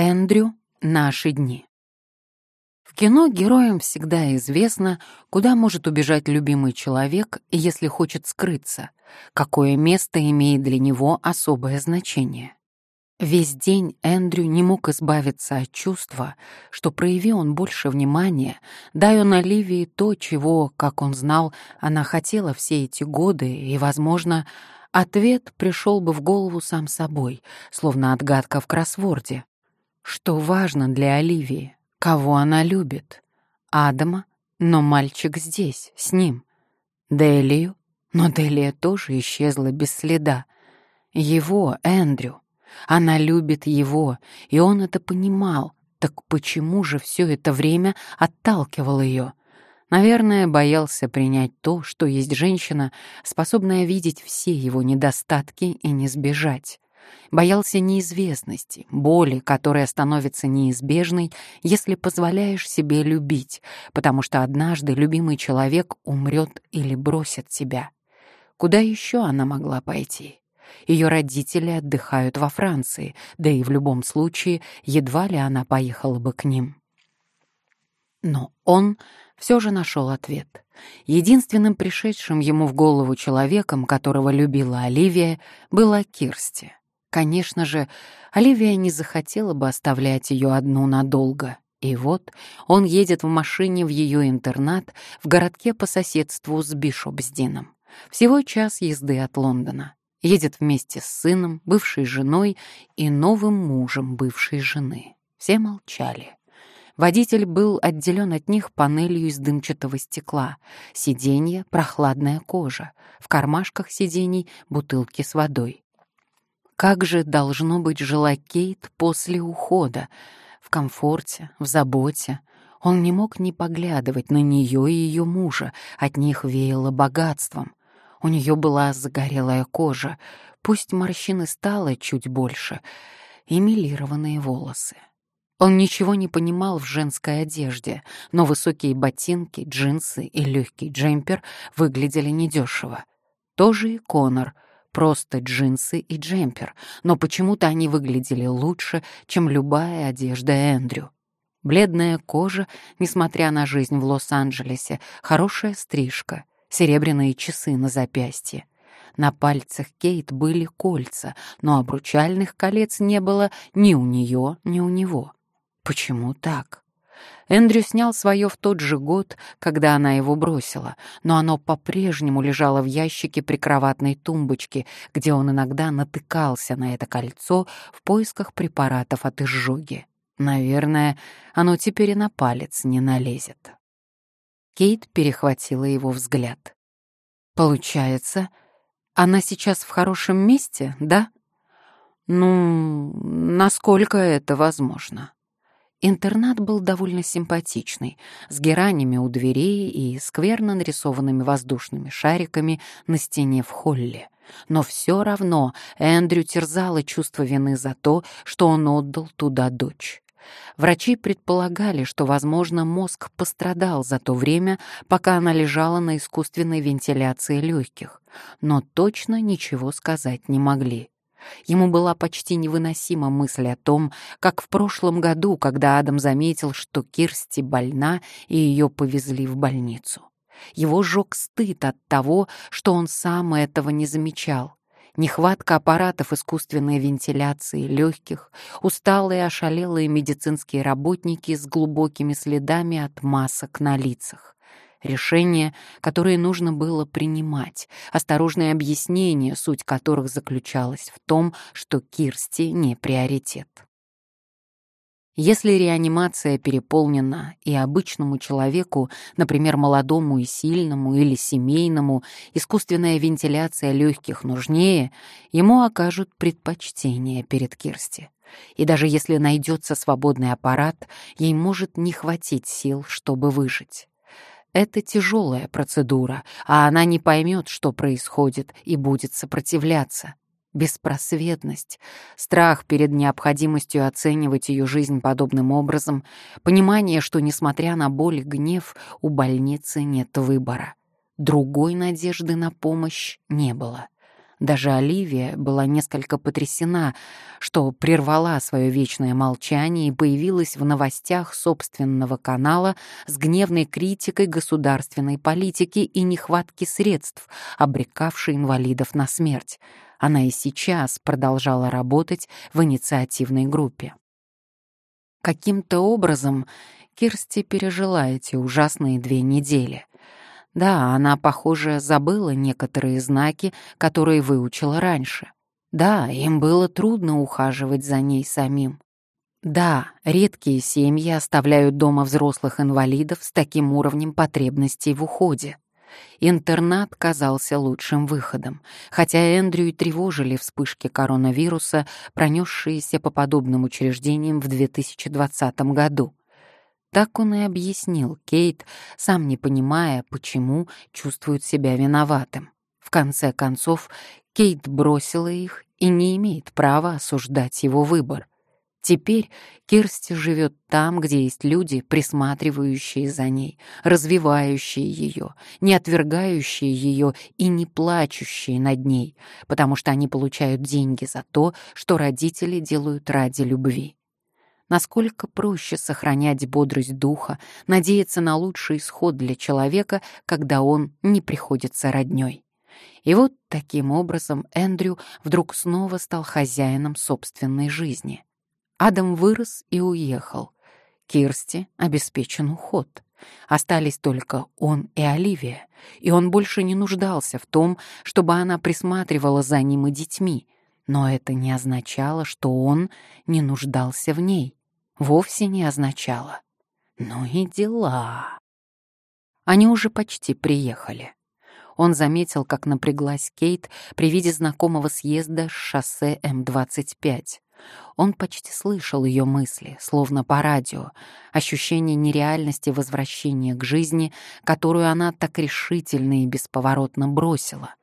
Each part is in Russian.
Эндрю. Наши дни. В кино героям всегда известно, куда может убежать любимый человек, если хочет скрыться, какое место имеет для него особое значение. Весь день Эндрю не мог избавиться от чувства, что прояви он больше внимания, дай он Оливии то, чего, как он знал, она хотела все эти годы, и, возможно, ответ пришел бы в голову сам собой, словно отгадка в кроссворде. Что важно для Оливии? Кого она любит? Адама, но мальчик здесь, с ним. Делию, но Делия тоже исчезла без следа. Его, Эндрю. Она любит его, и он это понимал. Так почему же все это время отталкивал ее? Наверное, боялся принять то, что есть женщина, способная видеть все его недостатки и не сбежать. Боялся неизвестности, боли, которая становится неизбежной, если позволяешь себе любить, потому что однажды любимый человек умрет или бросит тебя. Куда еще она могла пойти? Ее родители отдыхают во Франции, да и в любом случае едва ли она поехала бы к ним. Но он все же нашел ответ. Единственным пришедшим ему в голову человеком, которого любила Оливия, была Кирсти. Конечно же, Оливия не захотела бы оставлять ее одну надолго. И вот он едет в машине в ее интернат в городке по соседству с Бишопсдином. Всего час езды от Лондона. Едет вместе с сыном, бывшей женой и новым мужем бывшей жены. Все молчали. Водитель был отделен от них панелью из дымчатого стекла. Сиденье — прохладная кожа. В кармашках сидений — бутылки с водой. Как же должно быть жила Кейт после ухода? В комфорте, в заботе. Он не мог не поглядывать на нее и ее мужа, от них веяло богатством. У нее была загорелая кожа, пусть морщины стало чуть больше, и милированные волосы. Он ничего не понимал в женской одежде, но высокие ботинки, джинсы и легкий джемпер выглядели недешево. Тоже и Конор — Просто джинсы и джемпер, но почему-то они выглядели лучше, чем любая одежда Эндрю. Бледная кожа, несмотря на жизнь в Лос-Анджелесе, хорошая стрижка, серебряные часы на запястье. На пальцах Кейт были кольца, но обручальных колец не было ни у нее, ни у него. Почему так? Эндрю снял свое в тот же год, когда она его бросила, но оно по-прежнему лежало в ящике прикроватной тумбочки, где он иногда натыкался на это кольцо в поисках препаратов от изжоги. Наверное, оно теперь и на палец не налезет. Кейт перехватила его взгляд. «Получается, она сейчас в хорошем месте, да?» «Ну, насколько это возможно?» Интернат был довольно симпатичный, с геранями у дверей и скверно нарисованными воздушными шариками на стене в холле. Но все равно Эндрю терзало чувство вины за то, что он отдал туда дочь. Врачи предполагали, что, возможно, мозг пострадал за то время, пока она лежала на искусственной вентиляции легких, но точно ничего сказать не могли. Ему была почти невыносима мысль о том, как в прошлом году, когда Адам заметил, что Кирсти больна, и ее повезли в больницу. Его жег стыд от того, что он сам этого не замечал. Нехватка аппаратов искусственной вентиляции легких, усталые ошалелые медицинские работники с глубокими следами от масок на лицах решения, которые нужно было принимать, осторожные объяснения, суть которых заключалась в том, что Кирсти не приоритет. Если реанимация переполнена и обычному человеку, например, молодому и сильному или семейному, искусственная вентиляция легких нужнее, ему окажут предпочтение перед Кирсти. И даже если найдется свободный аппарат, ей может не хватить сил, чтобы выжить. Это тяжелая процедура, а она не поймет, что происходит, и будет сопротивляться. Беспросветность, страх перед необходимостью оценивать ее жизнь подобным образом, понимание, что, несмотря на боль и гнев, у больницы нет выбора. Другой надежды на помощь не было. Даже Оливия была несколько потрясена, что прервала свое вечное молчание и появилась в новостях собственного канала с гневной критикой государственной политики и нехватки средств, обрекавшей инвалидов на смерть. Она и сейчас продолжала работать в инициативной группе. Каким-то образом Кирсти пережила эти ужасные две недели. Да, она, похоже, забыла некоторые знаки, которые выучила раньше. Да, им было трудно ухаживать за ней самим. Да, редкие семьи оставляют дома взрослых инвалидов с таким уровнем потребностей в уходе. Интернат казался лучшим выходом, хотя Эндрю и тревожили вспышки коронавируса, пронесшиеся по подобным учреждениям в 2020 году. Так он и объяснил Кейт, сам не понимая, почему чувствует себя виноватым. В конце концов, Кейт бросила их и не имеет права осуждать его выбор. Теперь Кирсти живет там, где есть люди, присматривающие за ней, развивающие ее, не отвергающие ее и не плачущие над ней, потому что они получают деньги за то, что родители делают ради любви. Насколько проще сохранять бодрость духа, надеяться на лучший исход для человека, когда он не приходится роднёй. И вот таким образом Эндрю вдруг снова стал хозяином собственной жизни. Адам вырос и уехал. Кирсти обеспечен уход. Остались только он и Оливия, и он больше не нуждался в том, чтобы она присматривала за ним и детьми, но это не означало, что он не нуждался в ней вовсе не означало. Ну и дела. Они уже почти приехали. Он заметил, как напряглась Кейт при виде знакомого съезда с шоссе М-25. Он почти слышал ее мысли, словно по радио, ощущение нереальности возвращения к жизни, которую она так решительно и бесповоротно бросила.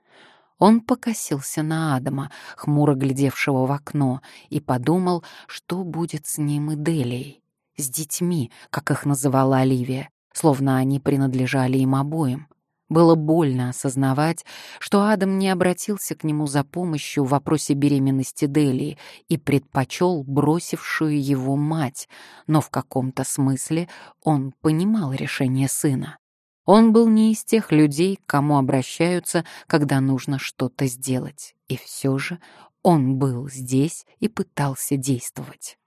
Он покосился на Адама, хмуро глядевшего в окно, и подумал, что будет с ним и Делией, с детьми, как их называла Оливия, словно они принадлежали им обоим. Было больно осознавать, что Адам не обратился к нему за помощью в вопросе беременности Делии и предпочел бросившую его мать, но в каком-то смысле он понимал решение сына. Он был не из тех людей, к кому обращаются, когда нужно что-то сделать. И все же он был здесь и пытался действовать.